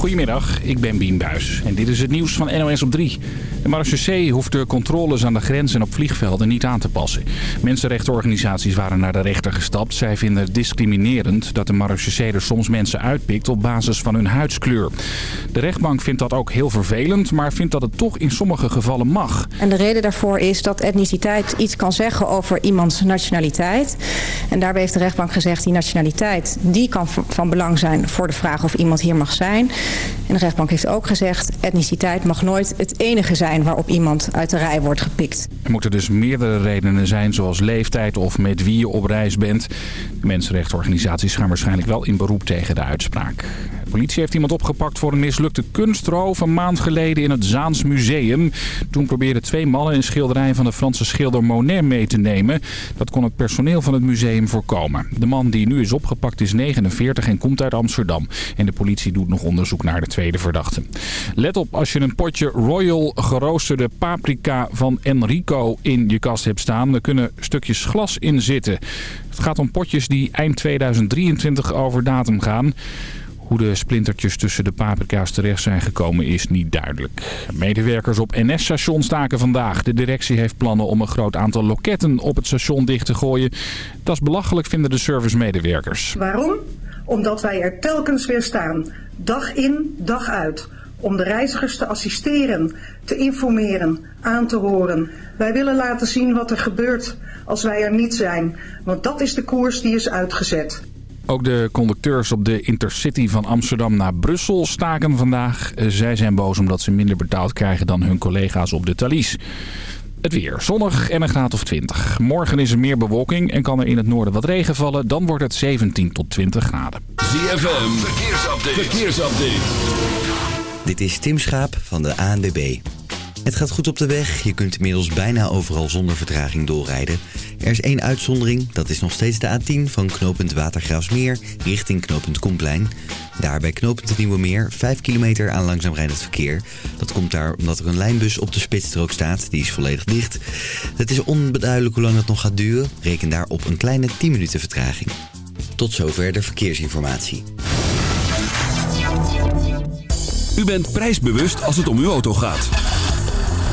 Goedemiddag, ik ben Bien Buis en dit is het nieuws van NOS op 3. De marechaussee hoeft de controles aan de grens en op vliegvelden niet aan te passen. Mensenrechtenorganisaties waren naar de rechter gestapt. Zij vinden het discriminerend dat de marechaussee er soms mensen uitpikt op basis van hun huidskleur. De rechtbank vindt dat ook heel vervelend, maar vindt dat het toch in sommige gevallen mag. En de reden daarvoor is dat etniciteit iets kan zeggen over iemands nationaliteit. En daarbij heeft de rechtbank gezegd, die nationaliteit die kan van belang zijn voor de vraag of iemand hier mag zijn. En de rechtbank heeft ook gezegd, etniciteit mag nooit het enige zijn waarop iemand uit de rij wordt gepikt. Er moeten dus meerdere redenen zijn, zoals leeftijd of met wie je op reis bent. Mensenrechtenorganisaties gaan waarschijnlijk wel in beroep tegen de uitspraak. De politie heeft iemand opgepakt voor een mislukte kunstroof een maand geleden in het Zaans Museum. Toen probeerden twee mannen een schilderij van de Franse schilder Monet mee te nemen. Dat kon het personeel van het museum voorkomen. De man die nu is opgepakt is 49 en komt uit Amsterdam. En de politie doet nog onderzoek naar de tweede verdachte. Let op als je een potje Royal geroosterde paprika van Enrico in je kast hebt staan. Er kunnen stukjes glas in zitten. Het gaat om potjes die eind 2023 over datum gaan. Hoe de splintertjes tussen de paprika's terecht zijn gekomen is niet duidelijk. Medewerkers op NS-station staken vandaag. De directie heeft plannen om een groot aantal loketten op het station dicht te gooien. Dat is belachelijk, vinden de servicemedewerkers. Waarom? Omdat wij er telkens weer staan. Dag in, dag uit. Om de reizigers te assisteren, te informeren, aan te horen. Wij willen laten zien wat er gebeurt als wij er niet zijn. Want dat is de koers die is uitgezet. Ook de conducteurs op de Intercity van Amsterdam naar Brussel staken vandaag. Zij zijn boos omdat ze minder betaald krijgen dan hun collega's op de Thalys. Het weer. Zonnig en een graad of 20. Morgen is er meer bewolking en kan er in het noorden wat regen vallen. Dan wordt het 17 tot 20 graden. ZFM. Verkeersupdate. Verkeersupdate. Dit is Tim Schaap van de ANWB. Het gaat goed op de weg. Je kunt inmiddels bijna overal zonder vertraging doorrijden. Er is één uitzondering. Dat is nog steeds de A10 van knooppunt Watergraafsmeer richting knooppunt Komplein. Daar bij knooppunt Nieuwe Meer 5 kilometer aan langzaam rijdend verkeer. Dat komt daar omdat er een lijnbus op de spitsstrook staat. Die is volledig dicht. Het is onbeduidelijk hoe lang het nog gaat duren. Reken daar op een kleine 10 minuten vertraging. Tot zover de verkeersinformatie. U bent prijsbewust als het om uw auto gaat.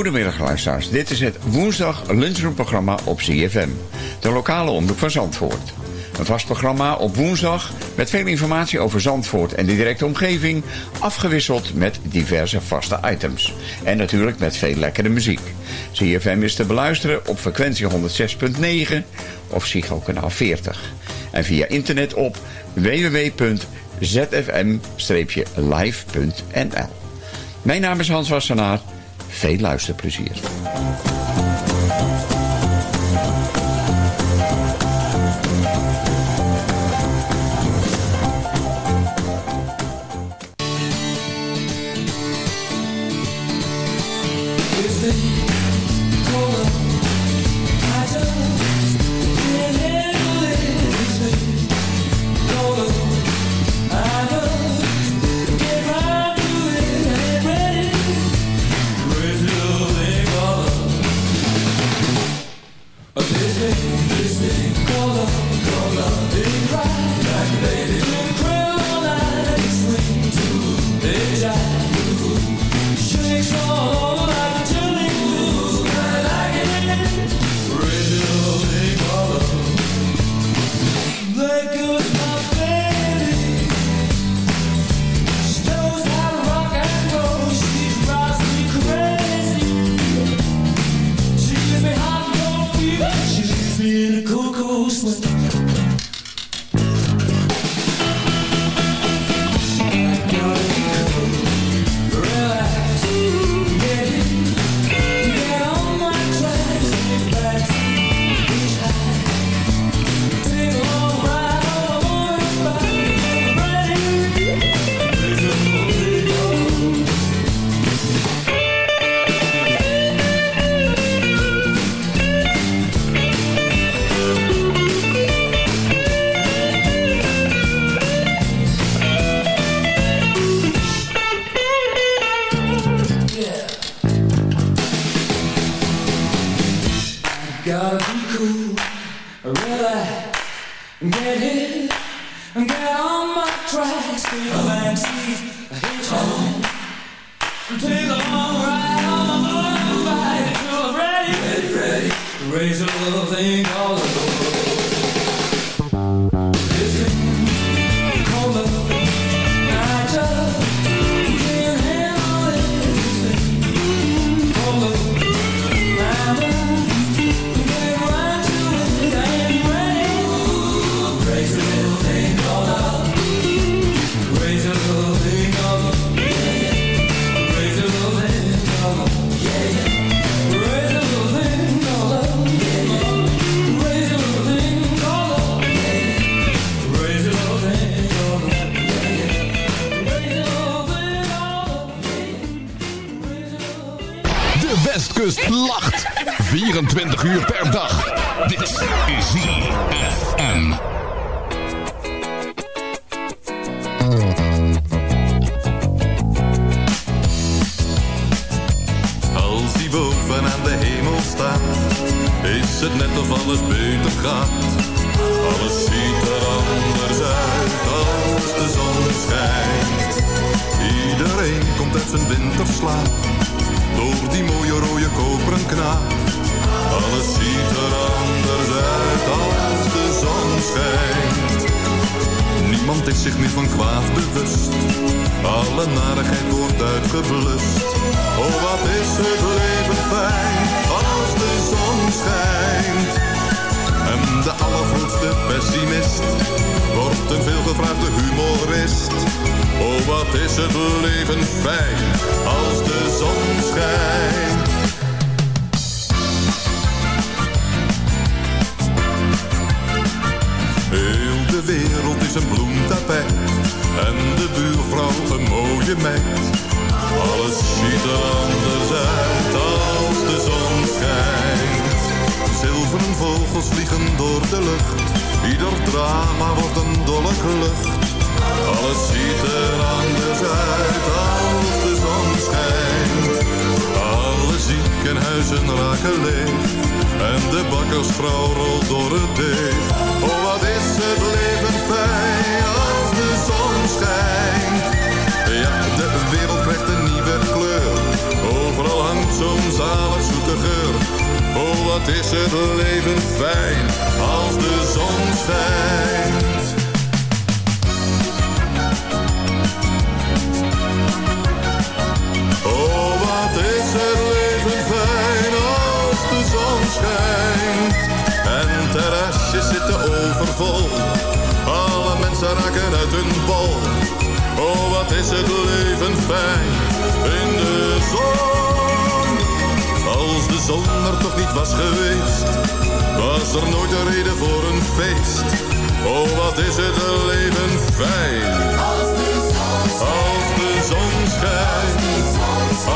Goedemiddag luisteraars, dit is het woensdag lunchroomprogramma op ZFM. De lokale omroep van Zandvoort. Een vast programma op woensdag met veel informatie over Zandvoort en de directe omgeving, afgewisseld met diverse vaste items. En natuurlijk met veel lekkere muziek. ZFM is te beluisteren op frequentie 106.9 of Psycho kanaal 40. En via internet op www.zfm-live.nl Mijn naam is Hans Wassenaar veel luisterplezier. Alle narigheid wordt uitgeblust. Oh, wat is het leven fijn als de zon schijnt. En de allergrootste pessimist wordt een veelgevraagde humorist. Oh, wat is het leven fijn als de zon schijnt. Heel de wereld is een bloemtapijt en de buurvrouw een mooie meid. Alles ziet er anders uit als de zon schijnt. Zilveren vogels vliegen door de lucht, ieder drama wordt een dolle klucht. Alles ziet er anders uit als de zon schijnt. Alle ziekenhuizen raken leeg en de bakkersvrouw rolt door het deeg. Ja, de wereld krijgt een nieuwe kleur. Overal hangt zo'n zalig zoete geur. Oh, wat is het leven fijn als de zon schijnt. Uit hun bol. Oh, wat is het leven fijn in de zon. Als de zon er toch niet was geweest, was er nooit een reden voor een feest. Oh, wat is het leven fijn. Als de zon Als de zon schijnt.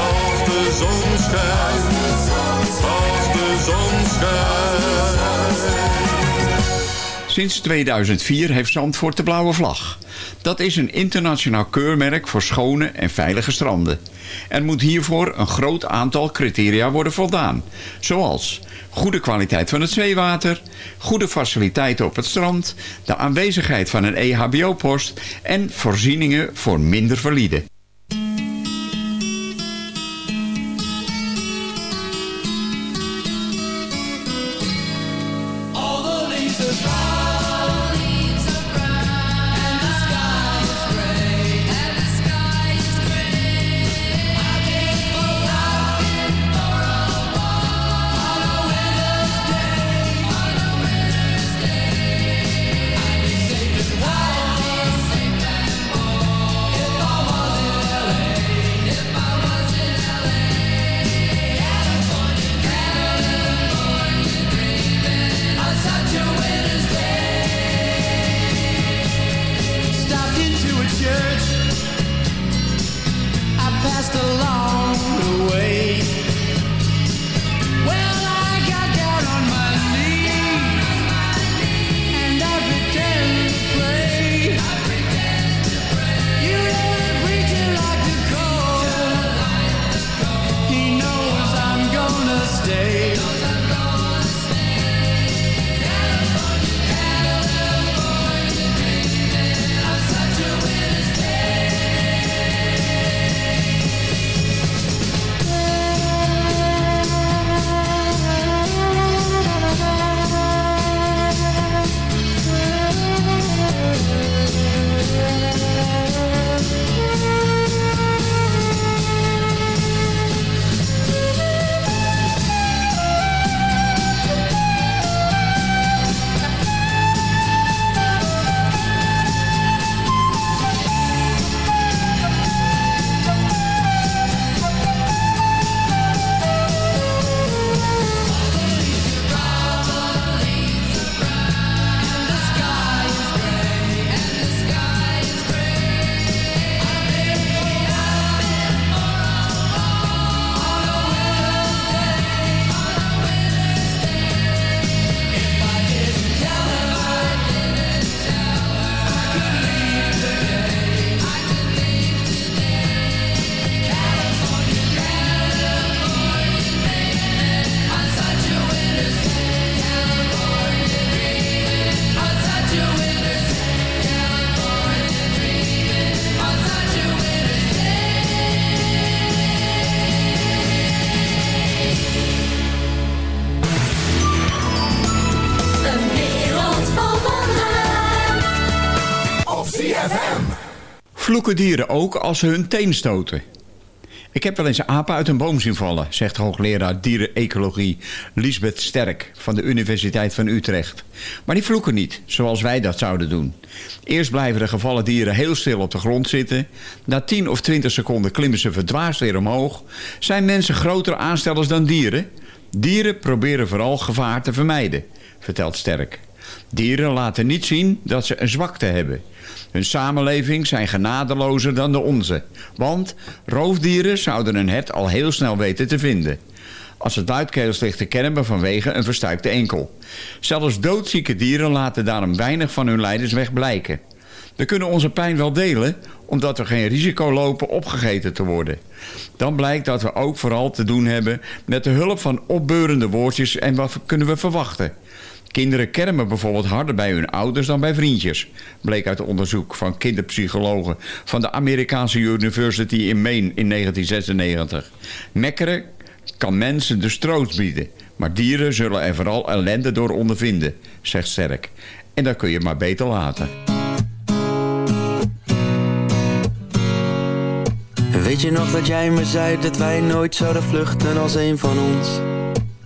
Als de zon schijnt. Als de zon schijnt. Sinds 2004 heeft Zandvoort de blauwe vlag. Dat is een internationaal keurmerk voor schone en veilige stranden. Er moet hiervoor een groot aantal criteria worden voldaan. Zoals goede kwaliteit van het zeewater, goede faciliteiten op het strand, de aanwezigheid van een EHBO-post en voorzieningen voor minder valide. Vloeken dieren ook als ze hun teen stoten? Ik heb wel eens apen uit een boom zien vallen, zegt hoogleraar dierenecologie Lisbeth Sterk van de Universiteit van Utrecht. Maar die vloeken niet, zoals wij dat zouden doen. Eerst blijven de gevallen dieren heel stil op de grond zitten. Na 10 of 20 seconden klimmen ze verdwaasd weer omhoog. Zijn mensen grotere aanstellers dan dieren? Dieren proberen vooral gevaar te vermijden, vertelt Sterk. Dieren laten niet zien dat ze een zwakte hebben. Hun samenleving zijn genadelozer dan de onze. Want roofdieren zouden een hert al heel snel weten te vinden. Als het luidkeels ligt te kennen vanwege een verstuikte enkel. Zelfs doodzieke dieren laten daarom weinig van hun lijdensweg blijken. We kunnen onze pijn wel delen, omdat we geen risico lopen opgegeten te worden. Dan blijkt dat we ook vooral te doen hebben met de hulp van opbeurende woordjes en wat kunnen we verwachten. Kinderen kermen bijvoorbeeld harder bij hun ouders dan bij vriendjes. Bleek uit onderzoek van kinderpsychologen van de Amerikaanse University in Maine in 1996. Mekkeren kan mensen dus troost bieden. Maar dieren zullen er vooral ellende door ondervinden, zegt Sterk. En dat kun je maar beter laten. Weet je nog dat jij me zei dat wij nooit zouden vluchten als een van ons?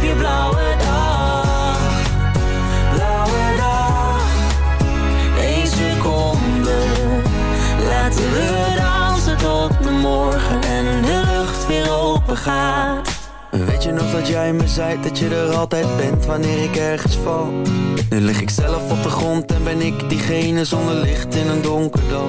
op je blauwe dag. Blauwe dag. Eén seconde. Laten we dansen tot de morgen en de lucht weer open gaat. Weet je nog dat jij me zei dat je er altijd bent wanneer ik ergens val? Nu lig ik zelf op de grond en ben ik diegene zonder licht in een donker dal.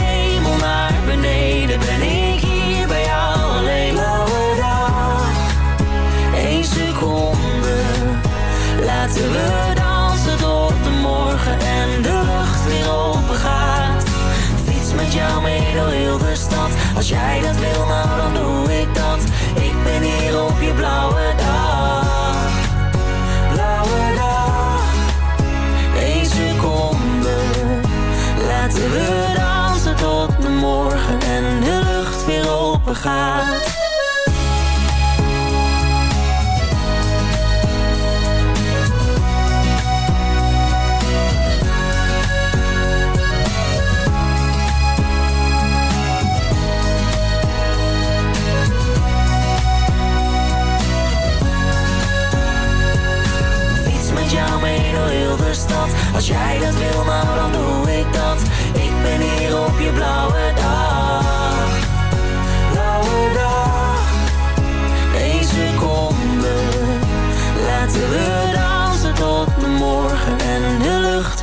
stad. Als jij dat wil, nou dan doe ik dat. Ik ben hier op je blauwe.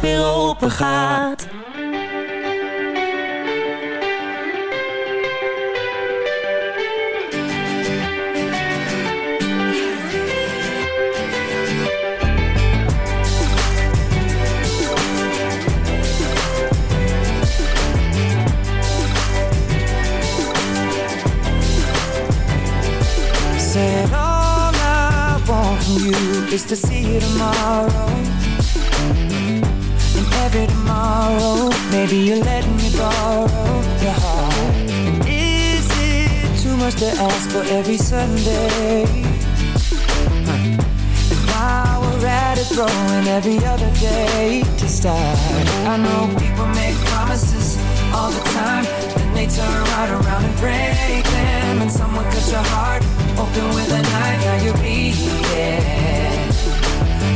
Weer open gaat. Is to see you tomorrow to ask for every Sunday? And while we're at it throwing every other day to start I know people make promises all the time. Then they turn right around and break them. And someone cuts your heart open with a knife. Now you're bleeding.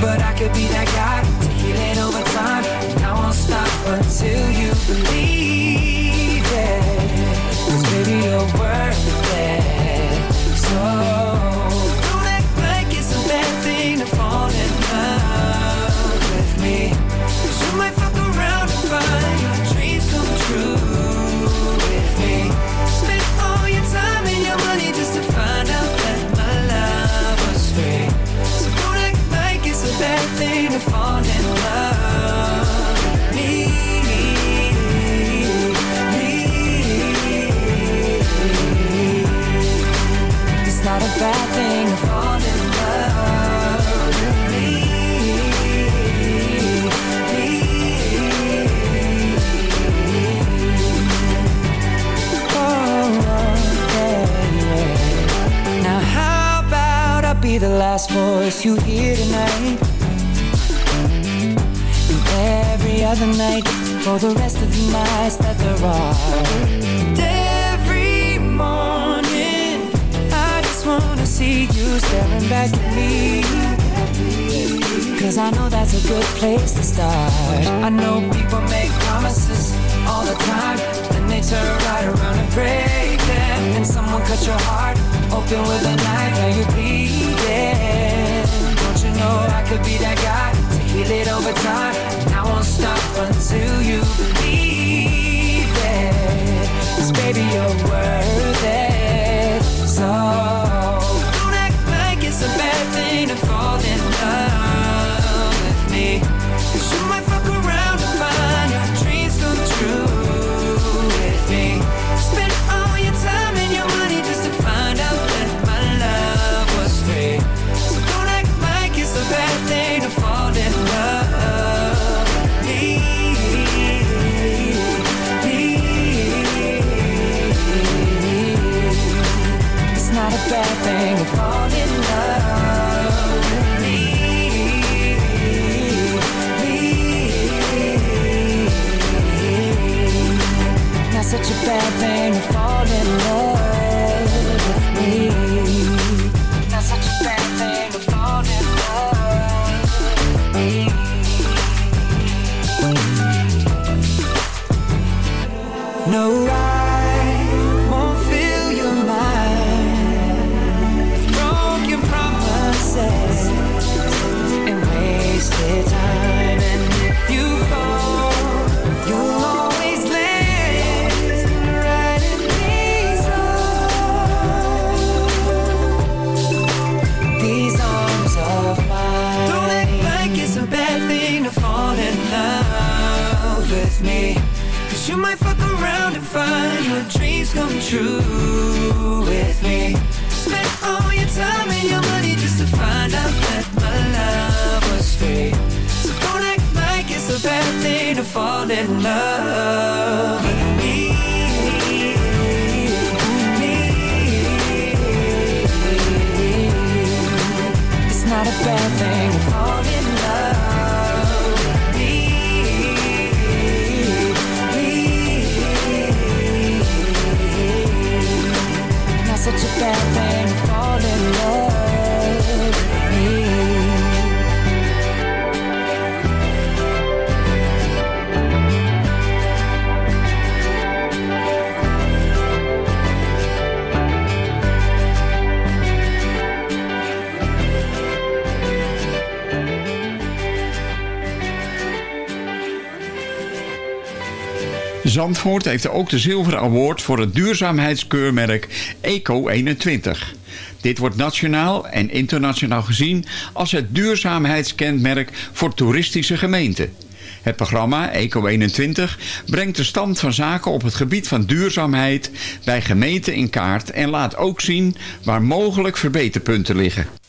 But I could be that guy to heal it over time. And I won't stop until you believe it. Cause baby, you're worth last voice you hear tonight? And every other night for the rest of the nights that there are. Every morning I just wanna see you staring back at me. Cause I know that's a good place to start. I know people make promises all the time, then they turn right around and break them. And someone cut your heart open with a knife, now you're bleeding. Don't you know I could be that guy to heal it over time? And I won't stop until you believe it. Cause baby, you're worth it. So don't act like it's a bad bad thing Cause you might fuck around and find your dreams come true with me. Spend all your time and your money just to find out that my love was free. So don't act like it's a bad thing to fall in love with me. It's not a bad thing cafe. Zandvoort heeft ook de zilveren award voor het duurzaamheidskeurmerk Eco21. Dit wordt nationaal en internationaal gezien als het duurzaamheidskenmerk voor toeristische gemeenten. Het programma Eco21 brengt de stand van zaken op het gebied van duurzaamheid bij gemeenten in kaart en laat ook zien waar mogelijk verbeterpunten liggen.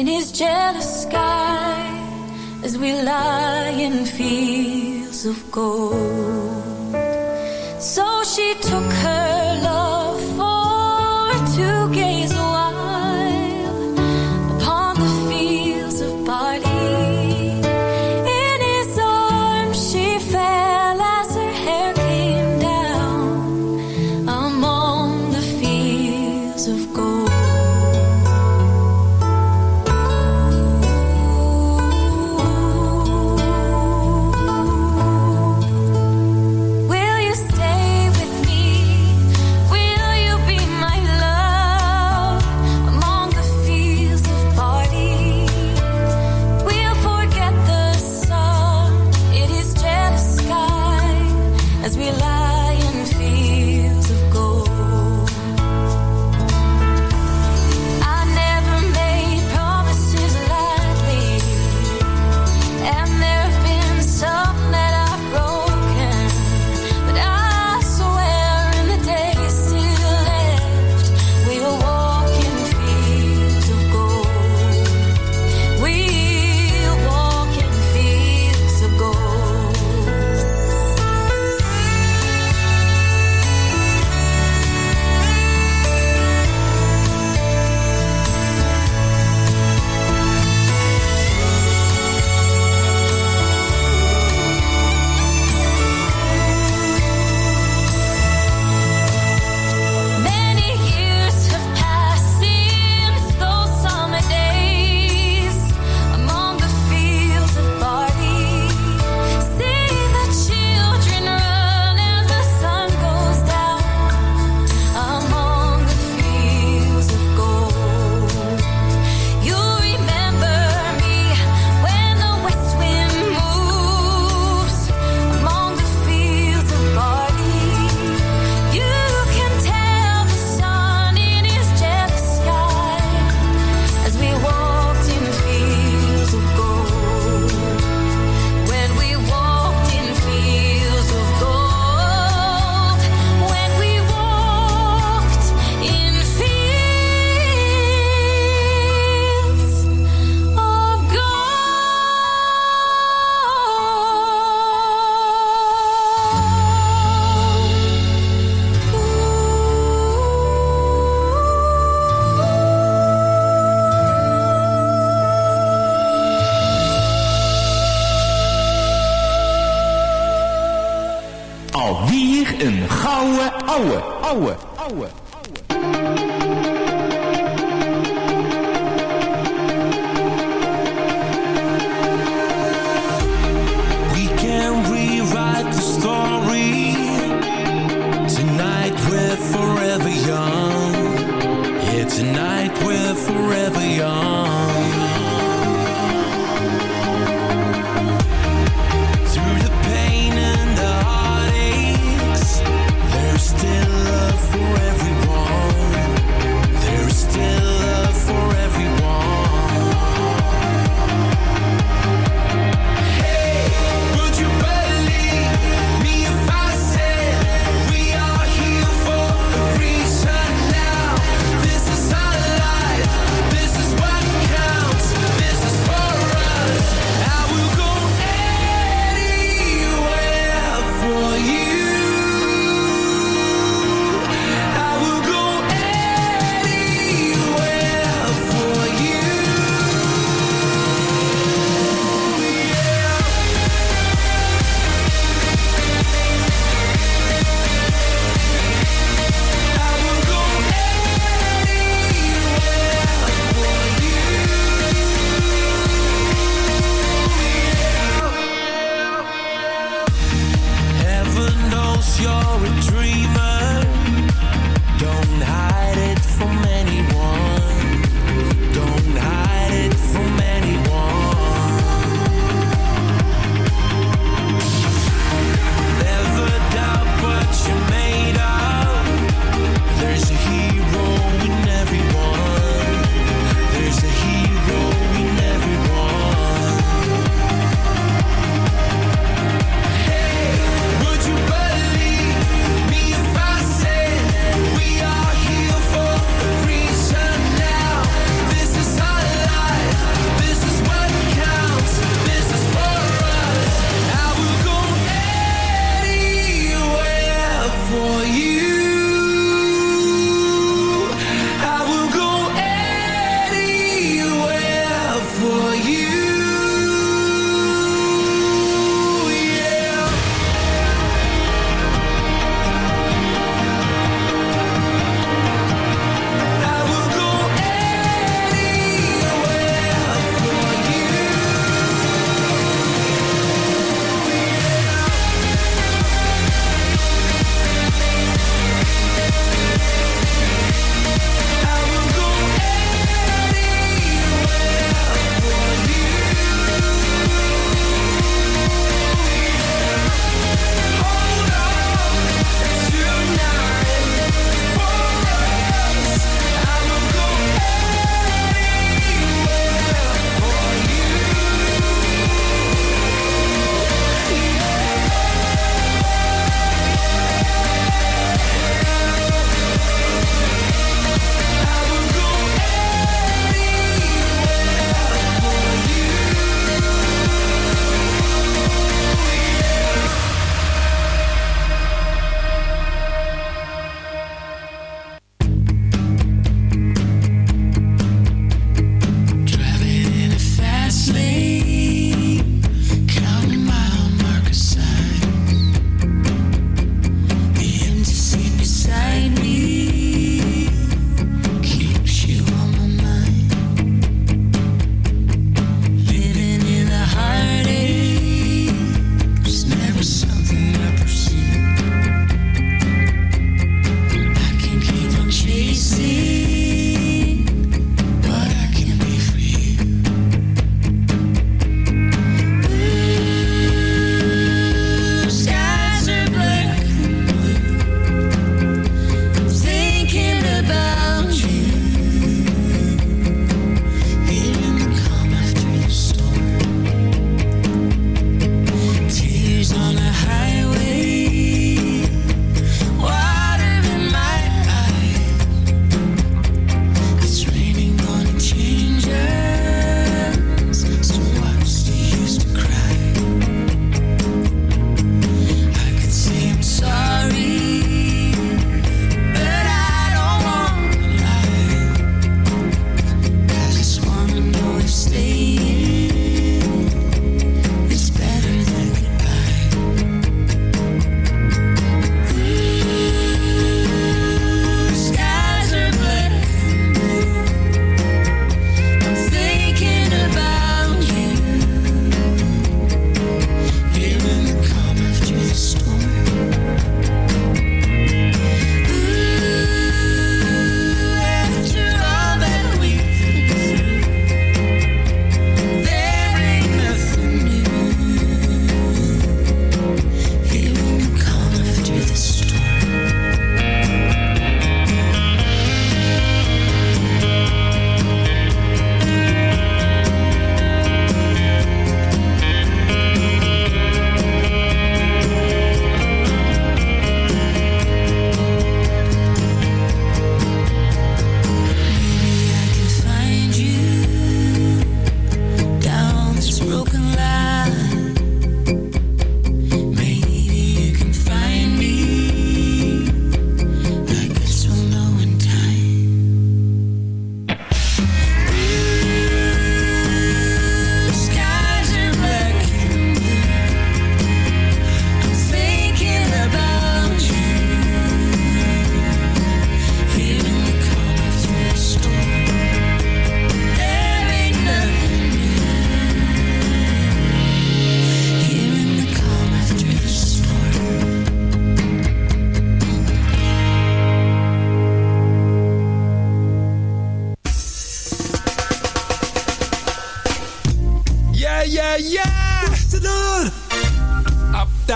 in his jealous sky as we lie in fields of gold. So she took her.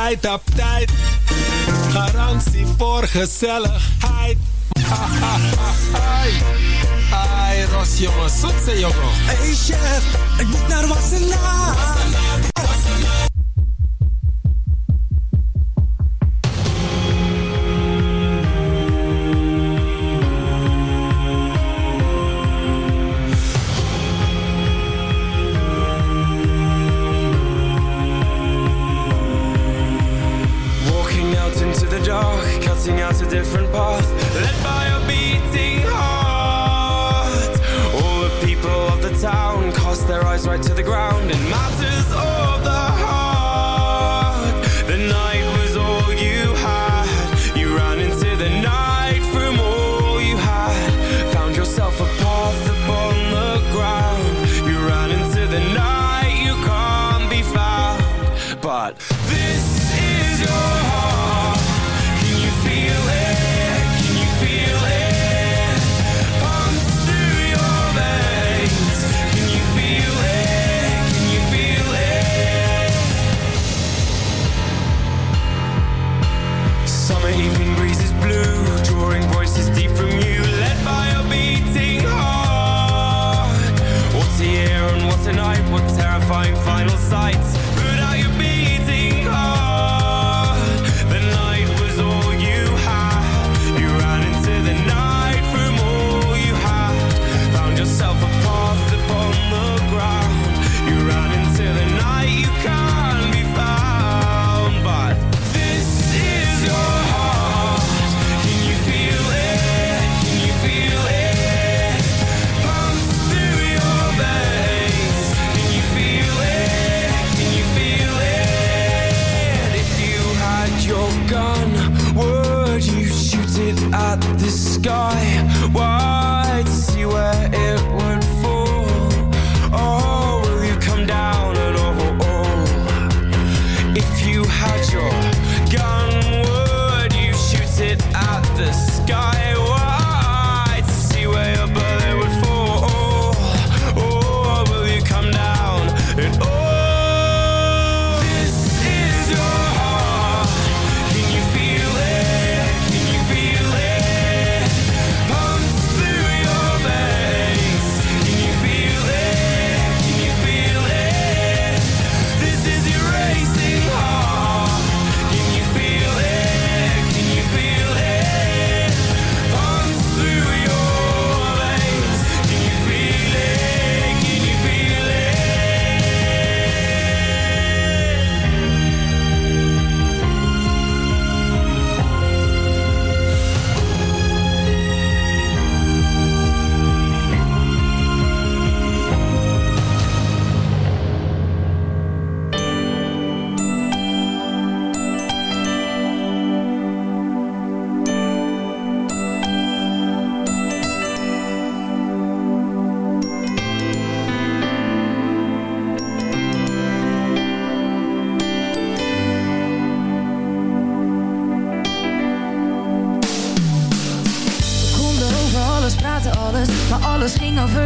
Altijd op tijd. Garantie voor gezelligheid. Ai, ai, Ros jongen, zoetse jongen. Hey chef, ik moet naar Wassenaar.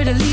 Ging over de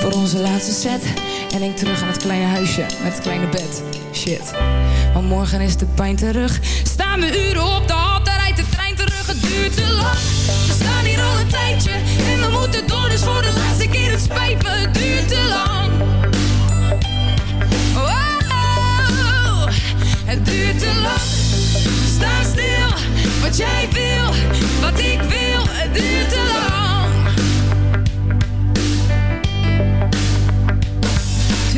voor onze laatste set. En denk terug aan het kleine huisje met het kleine bed. Shit. Maar morgen is de pijn terug. Staan we uren op de hal, dan rijdt de trein terug. Het duurt te lang. We staan hier al een tijdje. En we moeten door, dus voor de laatste keer het spijt me. Het duurt te lang. Wow, het duurt te lang. Sta stil, wat jij wil, wat ik wil. Het duurt te lang.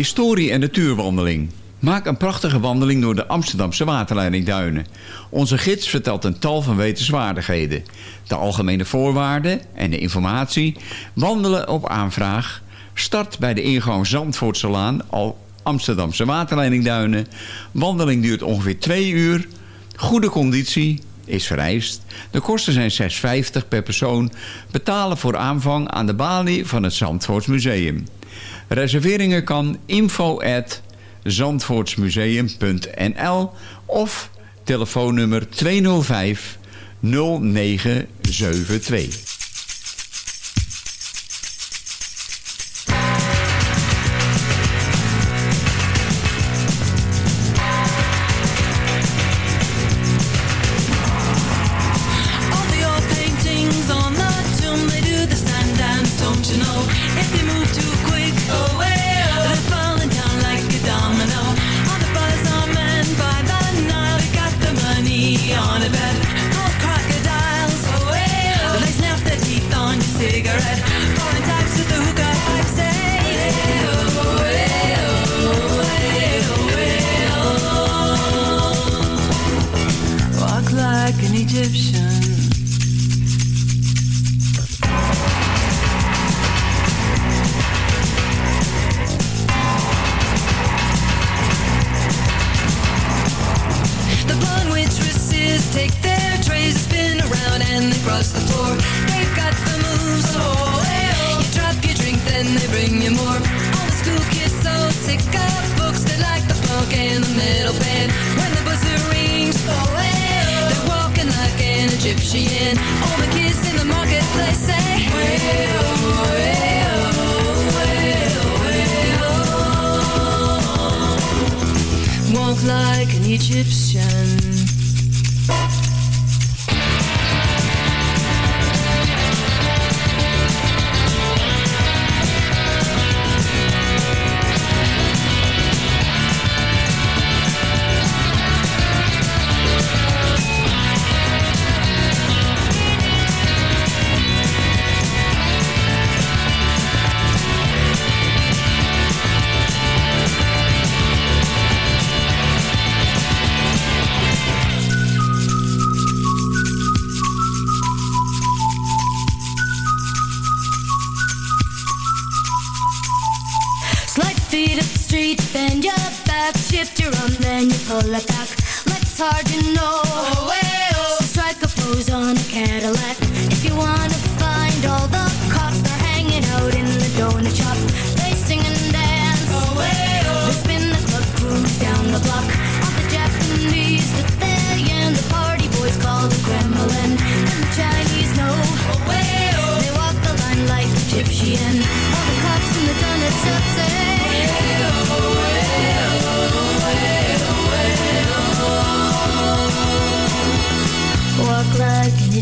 Historie en natuurwandeling. Maak een prachtige wandeling door de Amsterdamse waterleidingduinen. Onze gids vertelt een tal van wetenswaardigheden. De algemene voorwaarden en de informatie. Wandelen op aanvraag. Start bij de ingang Zandvoortselaan, al Amsterdamse waterleidingduinen. Wandeling duurt ongeveer twee uur. Goede conditie is vereist. De kosten zijn 6,50 per persoon. Betalen voor aanvang aan de balie van het Zandvoortsmuseum. Reserveringen kan info at zandvoortsmuseum.nl of telefoonnummer 205 0972.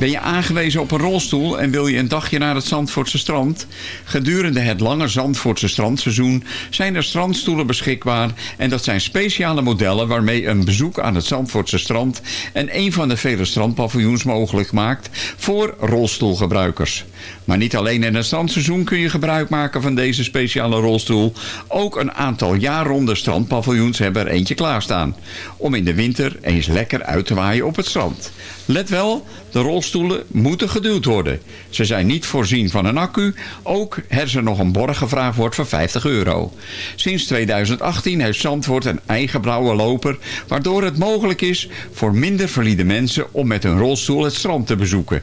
Ben je aangewezen op een rolstoel en wil je een dagje naar het Zandvoortse strand? Gedurende het lange Zandvoortse strandseizoen zijn er strandstoelen beschikbaar... en dat zijn speciale modellen waarmee een bezoek aan het Zandvoortse strand... en een van de vele strandpaviljoens mogelijk maakt voor rolstoelgebruikers. Maar niet alleen in het strandseizoen kun je gebruik maken van deze speciale rolstoel. Ook een aantal jaarronde strandpaviljoens hebben er eentje klaarstaan. Om in de winter eens lekker uit te waaien op het strand. Let wel, de rolstoelen moeten geduwd worden. Ze zijn niet voorzien van een accu. Ook er nog een borg gevraagd wordt van 50 euro. Sinds 2018 heeft Zandvoort een eigen blauwe loper... waardoor het mogelijk is voor minder valide mensen... om met hun rolstoel het strand te bezoeken.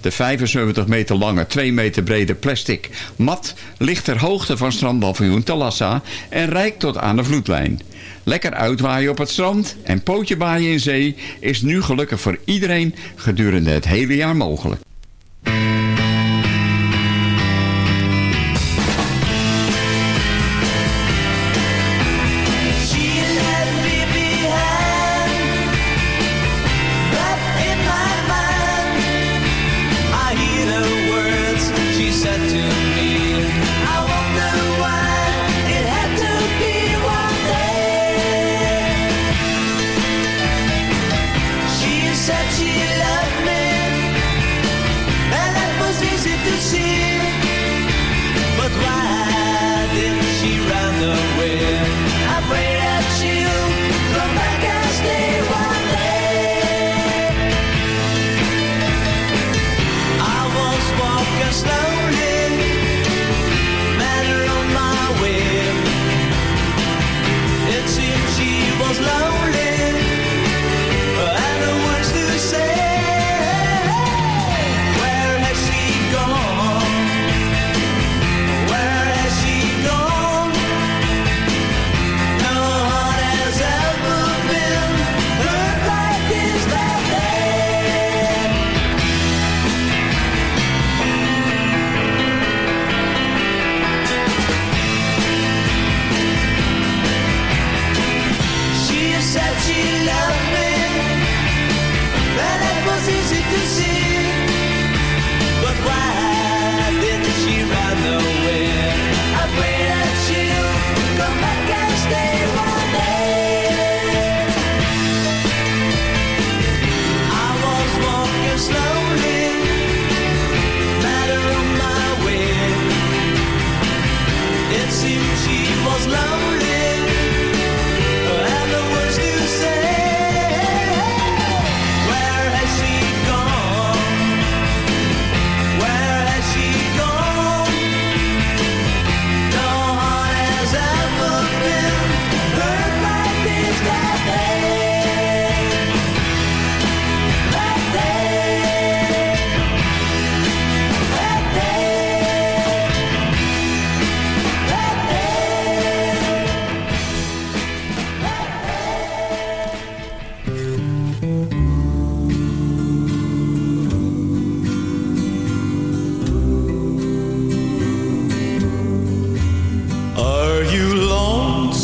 De 75 meter lange, 2 meter brede plastic mat... ligt ter hoogte van strandpaviljoen Talassa... en reikt tot aan de vloedlijn. Lekker uitwaaien op het strand en pootje baaien in zee... is nu gelukkig voor iedereen gedurende het hele jaar mogelijk.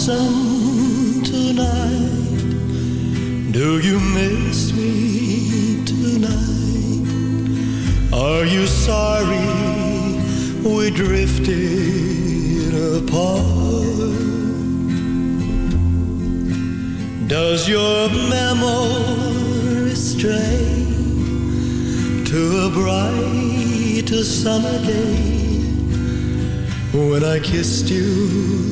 Lonesome tonight? Do you miss me tonight? Are you sorry we drifted apart? Does your memory stray to a bright summer day? when I kissed you